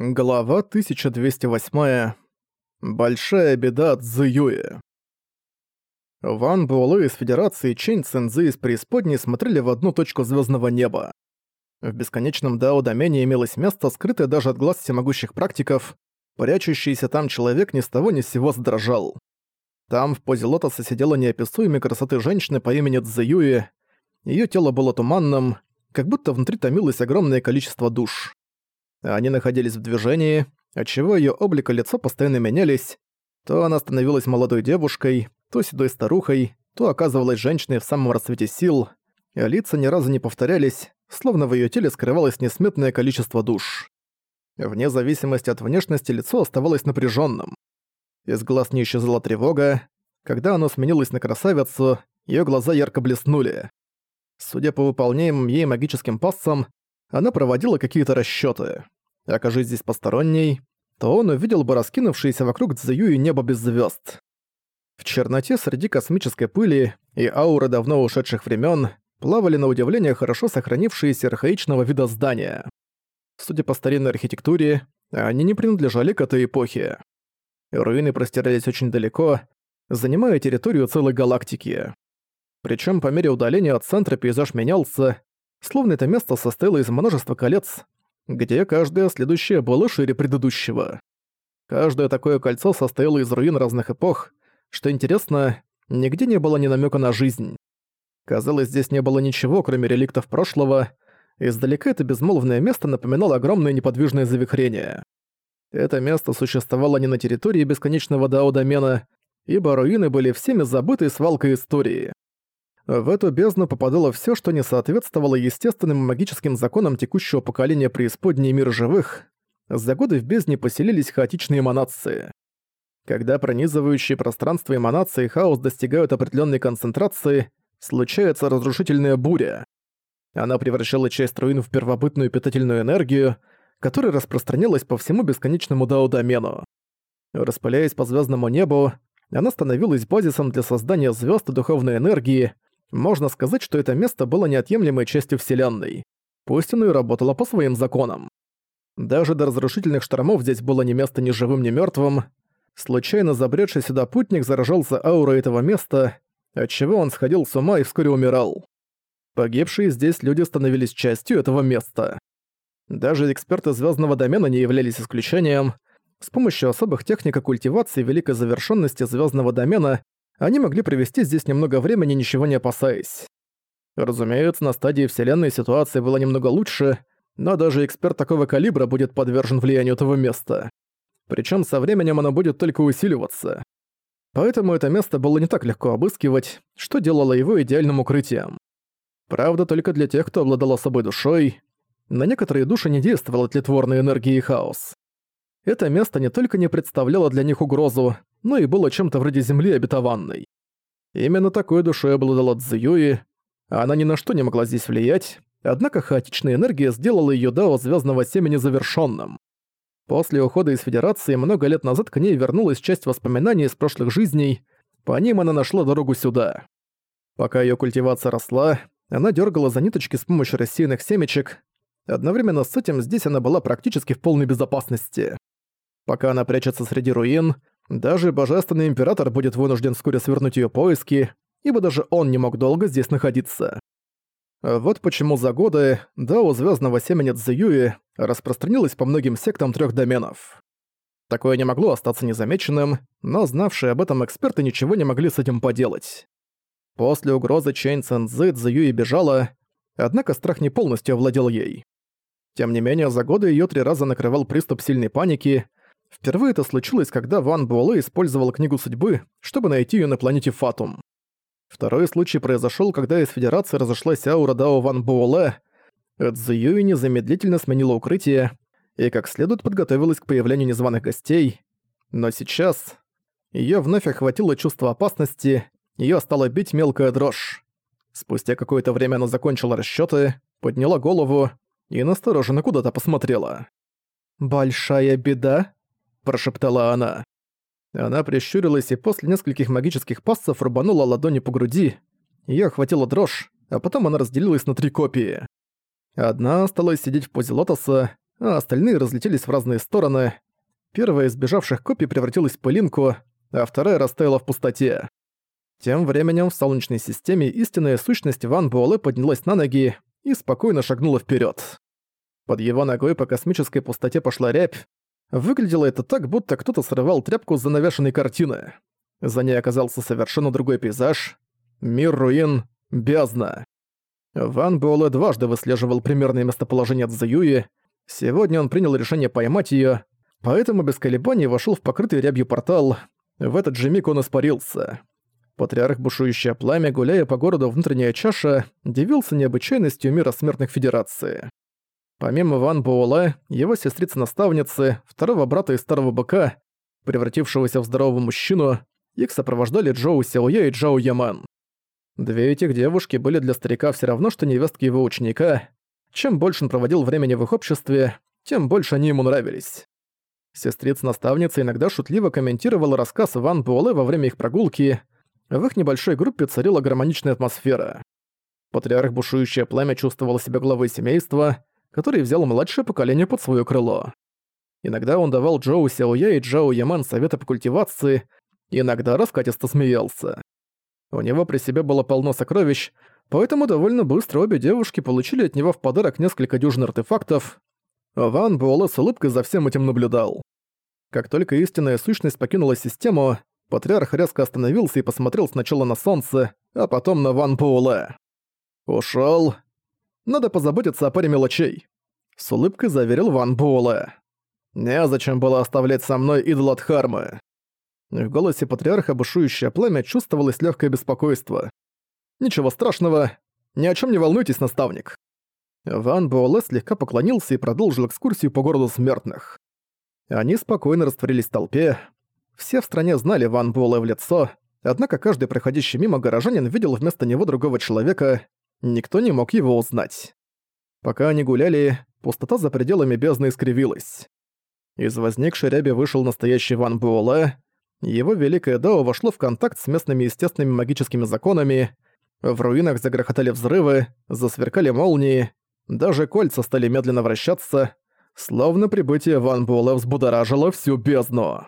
Глава 1208. Большая беда Цзюэ. Ван Буэлэ из Федерации Чэнь Цэнзы из преисподней смотрели в одну точку звездного неба. В бесконечном Дао-домене имелось место, скрытое даже от глаз всемогущих практиков. Прячущийся там человек ни с того ни с сего задрожал. Там в позе лотоса сидела неописуемой красоты женщина по имени Цзюэ. Её тело было туманным, как будто внутри томилось огромное количество душ. Они находились в движении, отчего её облик и лицо постоянно менялись. То она становилась молодой девушкой, то седой старухой, то оказывалась женщиной в самом расцвете сил, а лица ни разу не повторялись, словно в её теле скрывалось несметное количество душ. Вне зависимости от внешности лицо оставалось напряжённым. Из глаз не исчезла тревога. Когда оно сменилось на красавицу, её глаза ярко блеснули. Судя по выполняемым ей магическим пассам, она проводила какие-то расчёты. Окажись здесь посторонней, то он увидел бы раскинувшееся вокруг Цзюи небо без звёзд. В черноте среди космической пыли и ауры давно ушедших времен плавали на удивление хорошо сохранившиеся архаичного вида здания. Судя по старинной архитектуре, они не принадлежали к этой эпохе. Руины простирались очень далеко, занимая территорию целой галактики. Причем по мере удаления от центра пейзаж менялся, словно это место состояло из множества колец, где каждое следующее было шире предыдущего. Каждое такое кольцо состояло из руин разных эпох. Что интересно, нигде не было ни намека на жизнь. Казалось, здесь не было ничего, кроме реликтов прошлого. Издалека это безмолвное место напоминало огромное неподвижное завихрение. Это место существовало не на территории бесконечного дао-домена, ибо руины были всеми забытой свалкой истории. В эту бездну попадало все, что не соответствовало естественным магическим законам текущего поколения преисподней мира живых. За годы в бездне поселились хаотичные эманации. Когда пронизывающие пространство эманации и хаос достигают определенной концентрации, случается разрушительная буря. Она превращала часть руин в первобытную питательную энергию, которая распространялась по всему бесконечному дао-домену. Распыляясь по звездному небу, она становилась базисом для создания звезд и духовной энергии, можно сказать, что это место было неотъемлемой частью Вселенной. Пусть оно и работало по своим законам. Даже до разрушительных штормов здесь было ни место ни живым, ни мертвым. Случайно забредший сюда путник заражался аурой этого места, отчего он сходил с ума и вскоре умирал. Погибшие здесь люди становились частью этого места. Даже эксперты звездного домена не являлись исключением. С помощью особых техник культивации великой завершенности звездного домена они могли провести здесь немного времени, ничего не опасаясь. Разумеется, на стадии Вселенной ситуация была немного лучше, но даже эксперт такого калибра будет подвержен влиянию этого места. Причем со временем оно будет только усиливаться. Поэтому это место было не так легко обыскивать, что делало его идеальным укрытием. Правда, только для тех, кто обладал особой душой. На некоторые души не действовала тлетворная энергия и хаос. Это место не только не представляло для них угрозу, но и было чем-то вроде земли обетованной. Именно такой душой обладала Цзюи, она ни на что не могла здесь влиять, однако хаотичная энергия сделала её дао звездного семени завершенным. После ухода из Федерации много лет назад к ней вернулась часть воспоминаний из прошлых жизней, по ним она нашла дорогу сюда. Пока её культивация росла, она дергала за ниточки с помощью рассеянных семечек, одновременно с этим здесь она была практически в полной безопасности. Пока она прячется среди руин, даже Божественный Император будет вынужден вскоре свернуть ее поиски, ибо даже он не мог долго здесь находиться. Вот почему за годы Дао Звездного Семени Цзюи распространилось по многим сектам трех доменов. Такое не могло остаться незамеченным, но знавшие об этом эксперты ничего не могли с этим поделать. После угрозы Чэнь Цэнзы Цзюи бежала, однако страх не полностью овладел ей. Тем не менее, за годы ее три раза накрывал приступ сильной паники, Впервые это случилось, когда Ван Буэлэ использовал книгу судьбы, чтобы найти ее на планете Фатум. Второй случай произошел, когда из Федерации разошлась аура Дао Ван Буэлэ. Цзюи незамедлительно сменила укрытие и как следует подготовилась к появлению незваных гостей. Но сейчас ее вновь охватило чувство опасности, ее стала бить мелкая дрожь. Спустя какое-то время она закончила расчеты, подняла голову и настороженно куда-то посмотрела. «Большая беда?» Прошептала она. Она прищурилась и после нескольких магических пассов рубанула ладони по груди. Её охватила дрожь, а потом она разделилась на три копии. Одна осталась сидеть в позе лотоса, а остальные разлетелись в разные стороны. Первая из бежавших копий превратилась в пылинку, а вторая растаяла в пустоте. Тем временем в Солнечной системе истинная сущность Ван Буэлэ поднялась на ноги и спокойно шагнула вперед. Под его ногой по космической пустоте пошла рябь. Выглядело это так, будто кто-то срывал тряпку с занавешенной картины. За ней оказался совершенно другой пейзаж. Мир руин, бездна. Ван Буэлэ дважды выслеживал примерное местоположение Цзюи. Сегодня он принял решение поймать её, поэтому без колебаний вошёл в покрытый рябью портал. В этот же миг он испарился. Патриарх Бушующее Пламя, гуляя по городу Внутренняя Чаша, дивился необычайностью мира смертных федерации. Помимо Ван Буэлэ, его сестрицы-наставницы, второго брата и старого быка, превратившегося в здорового мужчину, их сопровождали Джоу Сяоя и Джоу Яман. Две этих девушки были для старика все равно, что невестки его ученика. Чем больше он проводил времени в их обществе, тем больше они ему нравились. Сестрица-наставница иногда шутливо комментировала рассказ Ван Буэлэ во время их прогулки. В их небольшой группе царила гармоничная атмосфера. Патриарх Бушующее Пламя чувствовал себя главой семейства, который взял младшее поколение под свое крыло. Иногда он давал Джоу Сяоя и Джоу Яман советы по культивации, иногда раскатисто смеялся. У него при себе было полно сокровищ, поэтому довольно быстро обе девушки получили от него в подарок несколько дюжин артефактов. Ван Буэлэ с улыбкой за всем этим наблюдал. Как только истинная сущность покинула систему, патриарх резко остановился и посмотрел сначала на солнце, а потом на Ван Буэлэ. «Ушёл. Надо позаботиться о паре мелочей», — с улыбкой заверил Ван Буэлэ. «Незачем было оставлять со мной идол от Хармы». В голосе патриарха бушующее пламя чувствовалось легкое беспокойство. «Ничего страшного. Ни о чем не волнуйтесь, наставник». Ван Буэлэ слегка поклонился и продолжил экскурсию по городу смертных. Они спокойно растворились в толпе. Все в стране знали Ван Буэлэ в лицо, однако каждый проходящий мимо горожанин видел вместо него другого человека, никто не мог его узнать. Пока они гуляли, пустота за пределами бездны искривилась. Из возникшей ряби вышел настоящий Ван Буэлэ, его великое дао вошло в контакт с местными естественными магическими законами, в руинах загрохотали взрывы, засверкали молнии, даже кольца стали медленно вращаться, словно прибытие Ван Буэлэ взбудоражило всю бездну.